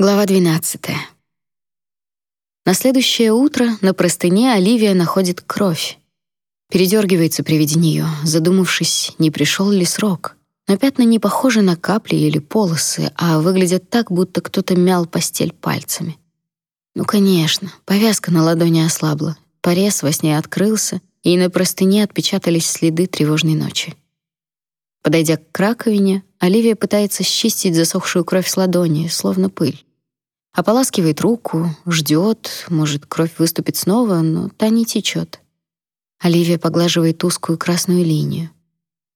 Глава 12. На следующее утро на простыне Оливия находит кровь. Передергивается при виде нее, задумавшись, не пришел ли срок. Но пятна не похожи на капли или полосы, а выглядят так, будто кто-то мял постель пальцами. Ну, конечно, повязка на ладони ослабла, порез во сне открылся, и на простыне отпечатались следы тревожной ночи. Подойдя к раковине, Оливия пытается счистить засохшую кровь с ладони, словно пыль. Ополаскивает руку, ждет, может, кровь выступит снова, но та не течет. Оливия поглаживает узкую красную линию.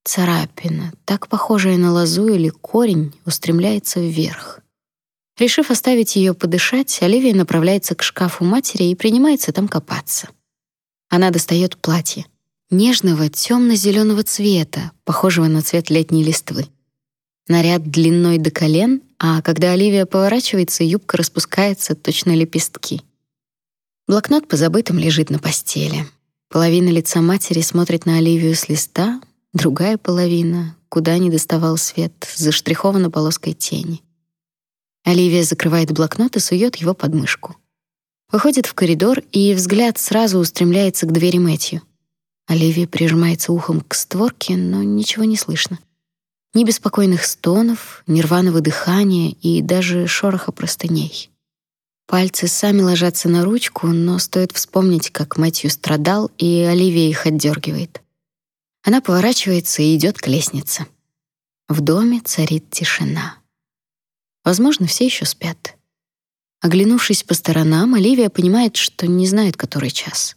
Царапина, так похожая на лозу или корень, устремляется вверх. Решив оставить ее подышать, Оливия направляется к шкафу матери и принимается там копаться. Она достает платье нежного темно зеленого цвета, похожего на цвет летней листвы. Наряд длиной до колен, а когда Оливия поворачивается, юбка распускается, точно лепестки. Блокнот по забытым лежит на постели. Половина лица матери смотрит на Оливию с листа, другая половина, куда не доставал свет, заштрихована полоской тени. Оливия закрывает блокнот и сует его под мышку. Выходит в коридор, и взгляд сразу устремляется к двери Мэтью. Оливия прижимается ухом к створке, но ничего не слышно. Ни беспокойных стонов, ни рваного дыхания и даже шороха простыней. Пальцы сами ложатся на ручку, но стоит вспомнить, как Мэтью страдал, и Оливия их отдергивает. Она поворачивается и идет к лестнице. В доме царит тишина. Возможно, все еще спят. Оглянувшись по сторонам, Оливия понимает, что не знает, который час.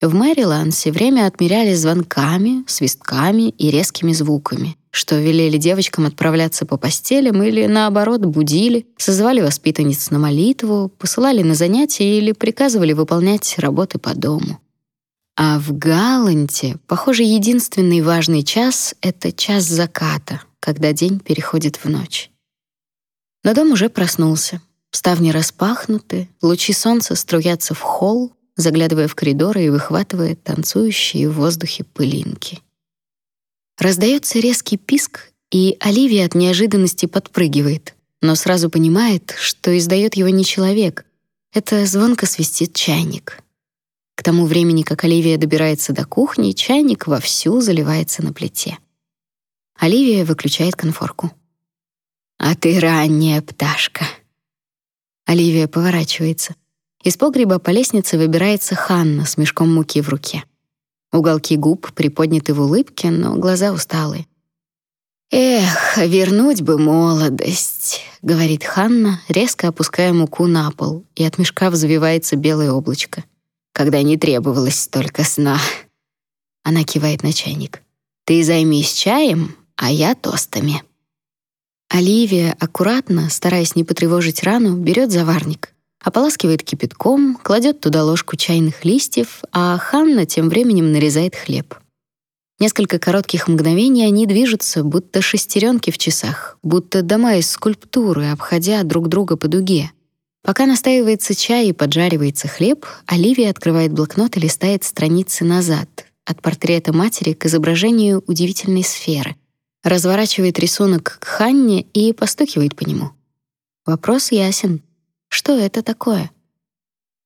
В Мэрилансе время отмеряли звонками, свистками и резкими звуками, что велели девочкам отправляться по постелям или, наоборот, будили, созывали воспитанниц на молитву, посылали на занятия или приказывали выполнять работы по дому. А в Галанте, похоже, единственный важный час — это час заката, когда день переходит в ночь. Но дом уже проснулся. Ставни распахнуты, лучи солнца струятся в холл, заглядывая в коридоры и выхватывая танцующие в воздухе пылинки. Раздается резкий писк, и Оливия от неожиданности подпрыгивает, но сразу понимает, что издает его не человек. Это звонко свистит чайник. К тому времени, как Оливия добирается до кухни, чайник вовсю заливается на плите. Оливия выключает конфорку. «А ты ранняя пташка». Оливия поворачивается — из погреба по лестнице выбирается Ханна с мешком муки в руке. Уголки губ приподняты в улыбке, но глаза усталые. «Эх, вернуть бы молодость», — говорит Ханна, резко опуская муку на пол, и от мешка взвивается белое облачко. «Когда не требовалось столько сна». Она кивает на чайник. «Ты займись чаем, а я тостами». Оливия аккуратно, стараясь не потревожить рану, берет заварник ополаскивает кипятком, кладет туда ложку чайных листьев, а Ханна тем временем нарезает хлеб. Несколько коротких мгновений они движутся, будто шестеренки в часах, будто дома из скульптуры, обходя друг друга по дуге. Пока настаивается чай и поджаривается хлеб, Оливия открывает блокнот и листает страницы назад, от портрета матери к изображению удивительной сферы. Разворачивает рисунок к Ханне и постукивает по нему. Вопрос ясен. Что это такое?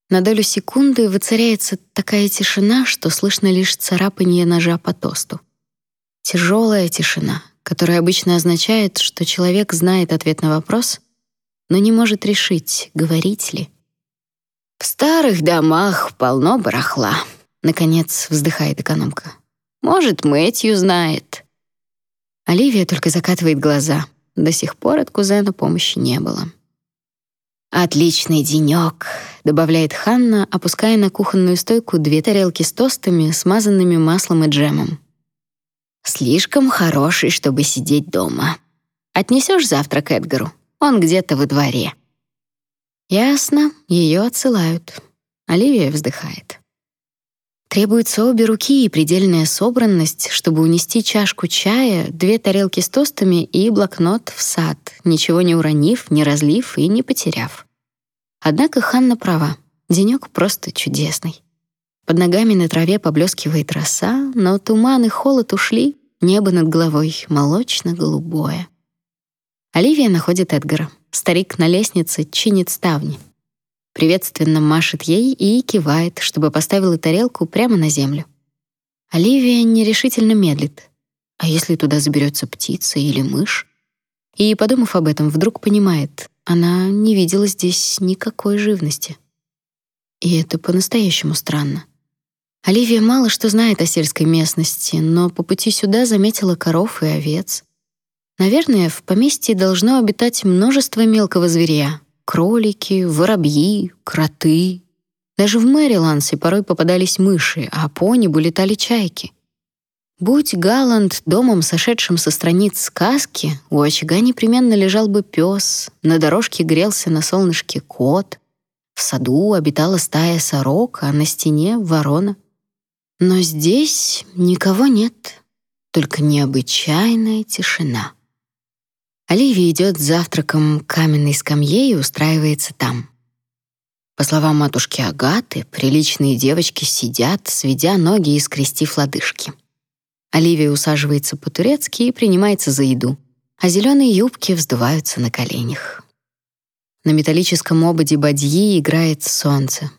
На долю секунды воцаряется такая тишина, что слышно лишь царапание ножа по тосту. Тяжелая тишина, которая обычно означает, что человек знает ответ на вопрос, но не может решить, говорить ли. «В старых домах полно барахла», — наконец вздыхает экономка. «Может, Мэтью знает». Оливия только закатывает глаза. До сих пор от кузена помощи не было. «Отличный денёк», — добавляет Ханна, опуская на кухонную стойку две тарелки с тостами, смазанными маслом и джемом. «Слишком хороший, чтобы сидеть дома. Отнесёшь завтрак Эдгару? Он где-то во дворе». Ясно, её отсылают. Оливия вздыхает. Требуется обе руки и предельная собранность, чтобы унести чашку чая, две тарелки с тостами и блокнот в сад, ничего не уронив, не разлив и не потеряв. Однако Ханна права. Денёк просто чудесный. Под ногами на траве поблескивает роса, но туман и холод ушли, небо над головой молочно-голубое. Оливия находит Эдгара. старик на лестнице чинит ставни. Приветственно машет ей и кивает, чтобы поставила тарелку прямо на землю. Оливия нерешительно медлит. А если туда заберется птица или мышь? И, подумав об этом, вдруг понимает, она не видела здесь никакой живности. И это по-настоящему странно. Оливия мало что знает о сельской местности, но по пути сюда заметила коров и овец. Наверное, в поместье должно обитать множество мелкого зверя: кролики, воробьи, кроты, даже в Мэрилансе порой попадались мыши, а по небу летали чайки. Будь Галланд домом, сошедшим со страниц сказки, у очага непременно лежал бы пес, на дорожке грелся на солнышке кот, в саду обитала стая сорок, а на стене — ворона. Но здесь никого нет, только необычайная тишина. Оливия идет с завтраком к каменной скамье и устраивается там. По словам матушки Агаты, приличные девочки сидят, сведя ноги и скрестив лодыжки. Оливия усаживается по-турецки и принимается за еду, а зеленые юбки вздуваются на коленях. На металлическом ободе бадьи играет солнце.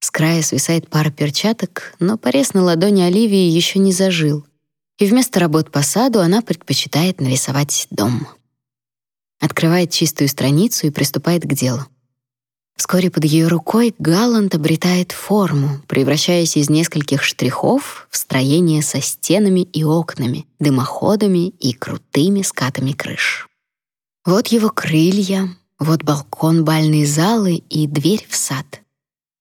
С края свисает пара перчаток, но порез на ладони Оливии еще не зажил. И вместо работ по саду она предпочитает нарисовать дом. Открывает чистую страницу и приступает к делу. Вскоре под ее рукой Галланд обретает форму, превращаясь из нескольких штрихов в строение со стенами и окнами, дымоходами и крутыми скатами крыш. Вот его крылья, вот балкон бальной залы и дверь в сад.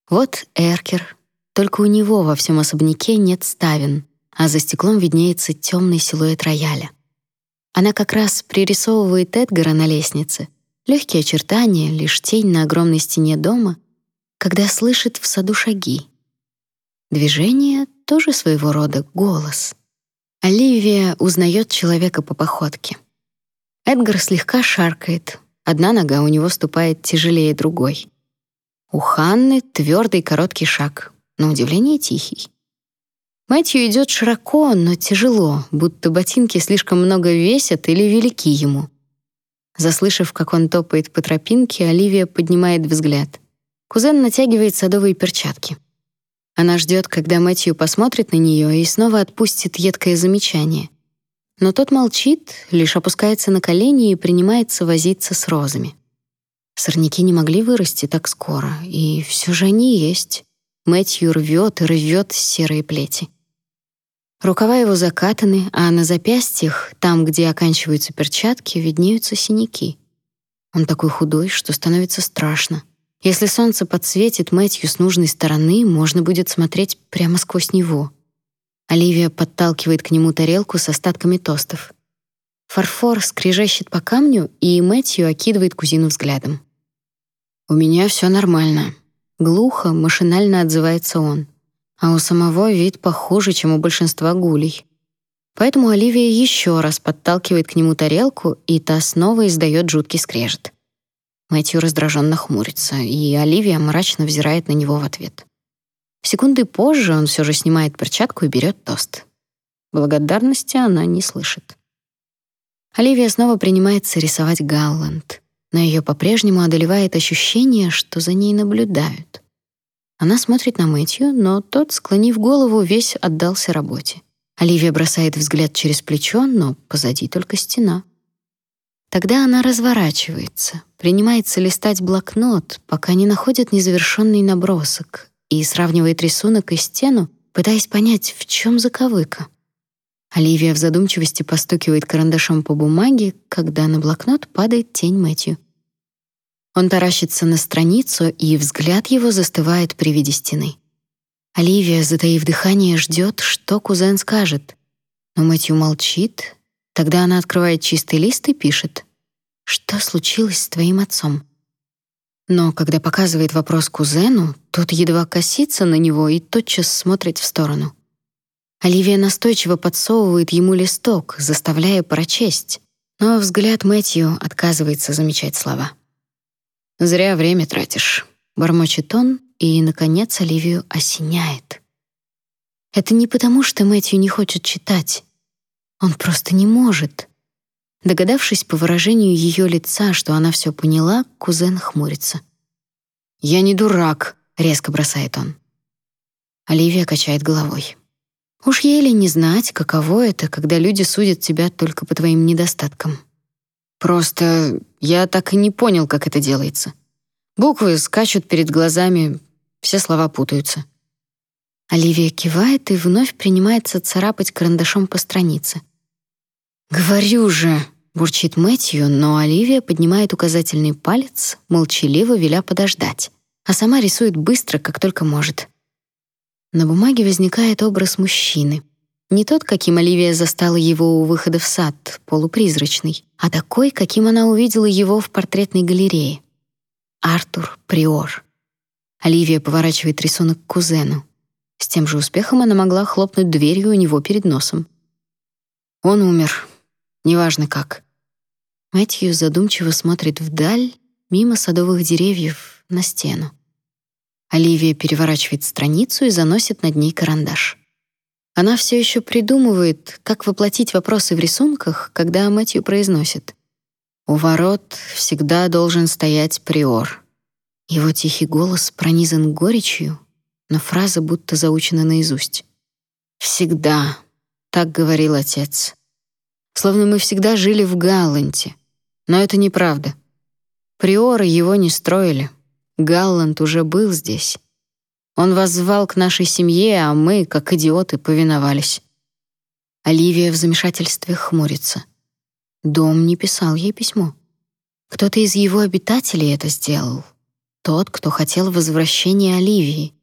Вот эркер, только у него во всем особняке нет ставен, а за стеклом виднеется темный силуэт рояля. Она как раз пририсовывает Эдгара на лестнице, Легкие очертания, лишь тень на огромной стене дома, когда слышит в саду шаги. Движение — тоже своего рода голос. Оливия узнает человека по походке. Эдгар слегка шаркает, одна нога у него ступает тяжелее другой. У Ханны твердый короткий шаг, на удивление тихий. Мэтью идет широко, но тяжело, будто ботинки слишком много весят или велики ему. Заслышав, как он топает по тропинке, Оливия поднимает взгляд. Кузен натягивает садовые перчатки. Она ждет, когда Мэтью посмотрит на нее и снова отпустит едкое замечание. Но тот молчит, лишь опускается на колени и принимается возиться с розами. Сорняки не могли вырасти так скоро, и все же они есть. Мэтью рвет и рвет серые плети. Рукава его закатаны, а на запястьях, там, где оканчиваются перчатки, виднеются синяки. Он такой худой, что становится страшно. Если солнце подсветит Мэтью с нужной стороны, можно будет смотреть прямо сквозь него. Оливия подталкивает к нему тарелку с остатками тостов. Фарфор скрежещет по камню, и Мэтью окидывает кузину взглядом. «У меня все нормально», — глухо, машинально отзывается он а у самого вид похуже, чем у большинства гулей. Поэтому Оливия еще раз подталкивает к нему тарелку, и та снова издает жуткий скрежет. Мэтью раздраженно хмурится, и Оливия мрачно взирает на него в ответ. Секунды позже он все же снимает перчатку и берет тост. Благодарности она не слышит. Оливия снова принимается рисовать Галланд, но ее по-прежнему одолевает ощущение, что за ней наблюдают. Она смотрит на Мэтью, но тот, склонив голову, весь отдался работе. Оливия бросает взгляд через плечо, но позади только стена. Тогда она разворачивается, принимается листать блокнот, пока не находит незавершенный набросок и сравнивает рисунок и стену, пытаясь понять, в чем заковыка. Оливия в задумчивости постукивает карандашом по бумаге, когда на блокнот падает тень Мэтью. Он таращится на страницу, и взгляд его застывает при виде стены. Оливия, затаив дыхание, ждет, что кузен скажет. Но Мэтью молчит. Тогда она открывает чистый лист и пишет. «Что случилось с твоим отцом?» Но когда показывает вопрос кузену, тот едва косится на него и тотчас смотрит в сторону. Оливия настойчиво подсовывает ему листок, заставляя прочесть, но взгляд Мэтью отказывается замечать слова. «Зря время тратишь», — бормочет он, и, наконец, Оливию осеняет. Это не потому, что Мэтью не хочет читать. Он просто не может. Догадавшись по выражению ее лица, что она все поняла, кузен хмурится. «Я не дурак», — резко бросает он. Оливия качает головой. «Уж еле не знать, каково это, когда люди судят тебя только по твоим недостаткам. Просто я так и не понял, как это делается. Буквы скачут перед глазами, все слова путаются». Оливия кивает и вновь принимается царапать карандашом по странице. «Говорю же!» — бурчит Мэтью, но Оливия поднимает указательный палец, молчаливо веля подождать, а сама рисует быстро, как только может. На бумаге возникает образ мужчины. Не тот, каким Оливия застала его у выхода в сад, полупризрачный, а такой, каким она увидела его в портретной галерее. Артур Приор. Оливия поворачивает рисунок к кузену. С тем же успехом она могла хлопнуть дверью у него перед носом. Он умер. Неважно как. Мэтью задумчиво смотрит вдаль, мимо садовых деревьев, на стену. Оливия переворачивает страницу и заносит над ней карандаш. Она все еще придумывает, как воплотить вопросы в рисунках, когда Мэтью произносит «У ворот всегда должен стоять приор». Его тихий голос пронизан горечью, но фраза будто заучена наизусть. «Всегда», — так говорил отец. Словно мы всегда жили в Галланте. Но это неправда. Приоры его не строили. Галланд уже был здесь. Он воззвал к нашей семье, а мы, как идиоты, повиновались. Оливия в замешательстве хмурится. Дом не писал ей письмо. Кто-то из его обитателей это сделал. Тот, кто хотел возвращения Оливии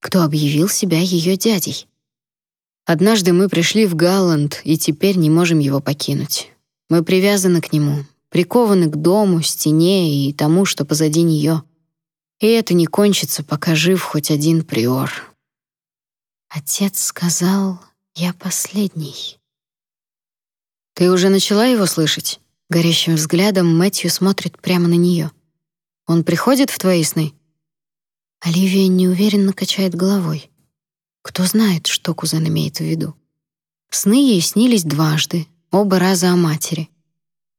кто объявил себя ее дядей. Однажды мы пришли в Галланд и теперь не можем его покинуть. Мы привязаны к нему, прикованы к дому, стене и тому, что позади нее. И это не кончится, пока жив хоть один приор. Отец сказал, я последний. Ты уже начала его слышать? Горящим взглядом Мэтью смотрит прямо на нее. Он приходит в твои сны? Оливия неуверенно качает головой. Кто знает, что кузен имеет в виду. Сны ей снились дважды, оба раза о матери.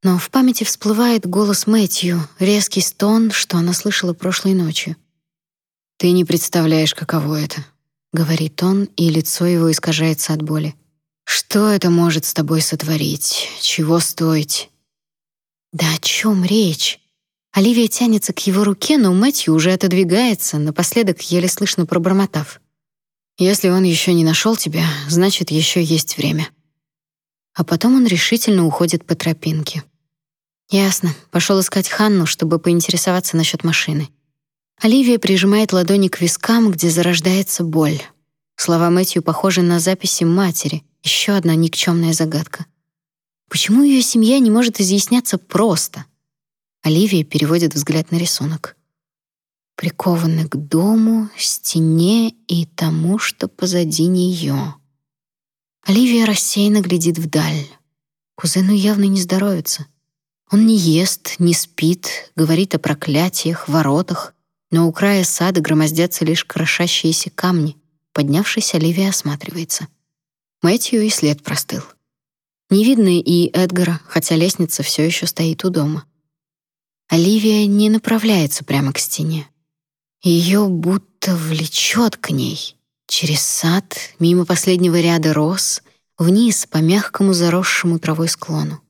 Но в памяти всплывает голос Мэтью, резкий стон, что она слышала прошлой ночью. «Ты не представляешь, каково это», — говорит он, и лицо его искажается от боли. «Что это может с тобой сотворить? Чего стоить?» «Да о чем речь?» Оливия тянется к его руке, но Мэтью уже отодвигается, напоследок еле слышно пробормотав. «Если он еще не нашел тебя, значит, еще есть время». А потом он решительно уходит по тропинке. Ясно. Пошел искать Ханну, чтобы поинтересоваться насчет машины. Оливия прижимает ладони к вискам, где зарождается боль. Слова Мэтью похожи на записи матери. Еще одна никчемная загадка. Почему ее семья не может изъясняться просто? Оливия переводит взгляд на рисунок. Прикованы к дому, стене и тому, что позади нее. Оливия рассеянно глядит вдаль. Кузену явно не здоровится. Он не ест, не спит, говорит о проклятиях, воротах, но у края сада громоздятся лишь крошащиеся камни. Поднявшись, Оливия осматривается. Мэтью и след простыл. Не видно и Эдгара, хотя лестница все еще стоит у дома. Оливия не направляется прямо к стене. Ее будто влечет к ней. Через сад, мимо последнего ряда роз, вниз по мягкому заросшему травой склону.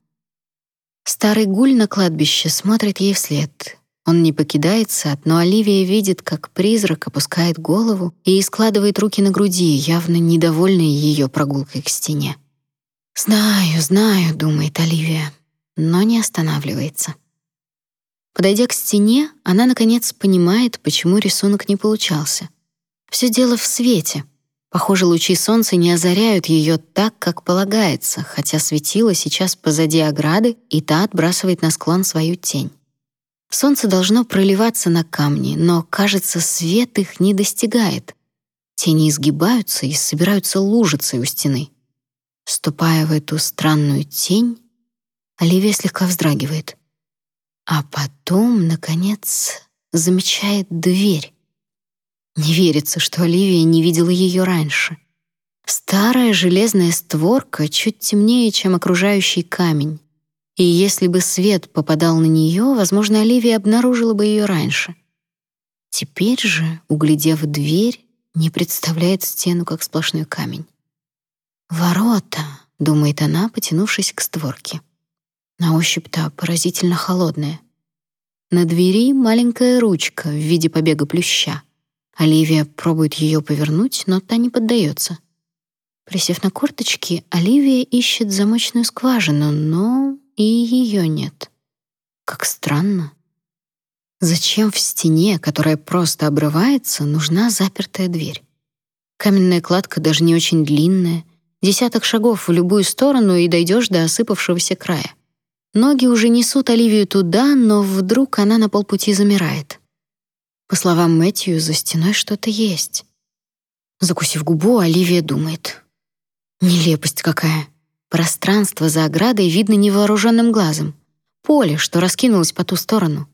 Старый гуль на кладбище смотрит ей вслед. Он не покидает сад, но Оливия видит, как призрак опускает голову и складывает руки на груди, явно недовольный ее прогулкой к стене. «Знаю, знаю», — думает Оливия, но не останавливается. Подойдя к стене, она наконец понимает, почему рисунок не получался. Все дело в свете. Похоже, лучи солнца не озаряют ее так, как полагается, хотя светило сейчас позади ограды, и та отбрасывает на склон свою тень. Солнце должно проливаться на камни, но, кажется, свет их не достигает. Тени изгибаются и собираются лужицей у стены. Ступая в эту странную тень, Оливия слегка вздрагивает — а потом, наконец, замечает дверь. Не верится, что Оливия не видела ее раньше. Старая железная створка чуть темнее, чем окружающий камень. И если бы свет попадал на нее, возможно, Оливия обнаружила бы ее раньше. Теперь же, углядев дверь, не представляет стену как сплошной камень. «Ворота», — думает она, потянувшись к створке. На ощупь-то поразительно холодная. На двери маленькая ручка в виде побега плюща. Оливия пробует ее повернуть, но та не поддается. Присев на корточки, Оливия ищет замочную скважину, но и ее нет. Как странно. Зачем в стене, которая просто обрывается, нужна запертая дверь? Каменная кладка даже не очень длинная, десяток шагов в любую сторону и дойдешь до осыпавшегося края. Ноги уже несут Оливию туда, но вдруг она на полпути замирает. По словам Мэтью, за стеной что-то есть. Закусив губу, Оливия думает. Нелепость какая. Пространство за оградой видно невооруженным глазом. Поле, что раскинулось по ту сторону.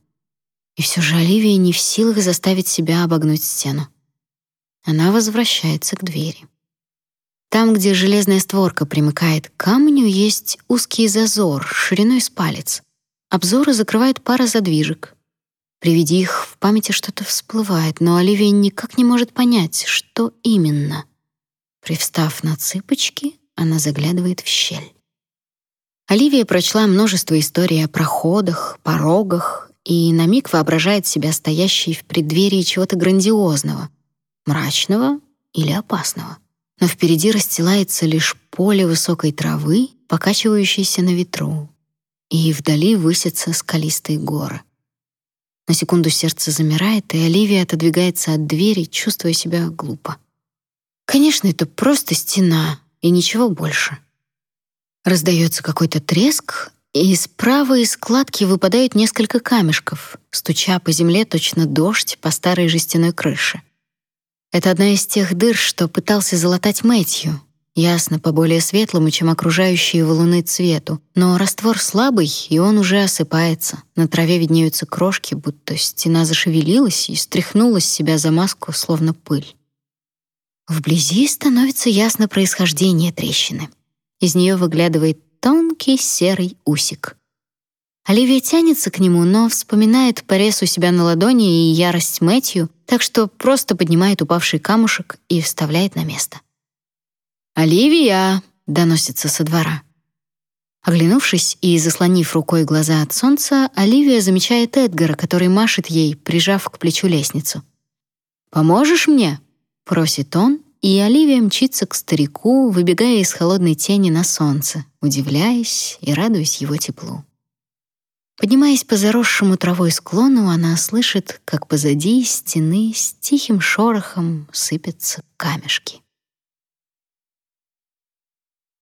И все же Оливия не в силах заставить себя обогнуть стену. Она возвращается к двери. Там, где железная створка примыкает к камню, есть узкий зазор шириной с палец. Обзоры закрывает пара задвижек. При виде их в памяти что-то всплывает, но Оливия никак не может понять, что именно. Привстав на цыпочки, она заглядывает в щель. Оливия прочла множество историй о проходах, порогах и на миг воображает себя стоящей в преддверии чего-то грандиозного, мрачного или опасного. Но впереди расстилается лишь поле высокой травы, покачивающейся на ветру, и вдали высятся скалистые горы. На секунду сердце замирает, и Оливия отодвигается от двери, чувствуя себя глупо. Конечно, это просто стена, и ничего больше. Раздается какой-то треск, и из правой складки выпадают несколько камешков, стуча по земле точно дождь по старой жестяной крыше. Это одна из тех дыр, что пытался залатать Мэтью. Ясно, по более светлому, чем окружающие валуны цвету, но раствор слабый, и он уже осыпается. На траве виднеются крошки, будто стена зашевелилась и стряхнула с себя замазку, словно пыль. Вблизи становится ясно происхождение трещины. Из нее выглядывает тонкий серый усик. Оливия тянется к нему, но вспоминает порез у себя на ладони и ярость Мэтью, так что просто поднимает упавший камушек и вставляет на место. «Оливия!» — доносится со двора. Оглянувшись и заслонив рукой глаза от солнца, Оливия замечает Эдгара, который машет ей, прижав к плечу лестницу. «Поможешь мне?» просит он, и Оливия мчится к старику, выбегая из холодной тени на солнце, удивляясь и радуясь его теплу. Поднимаясь по заросшему травой склону, она слышит, как позади стены с тихим шорохом сыпятся камешки.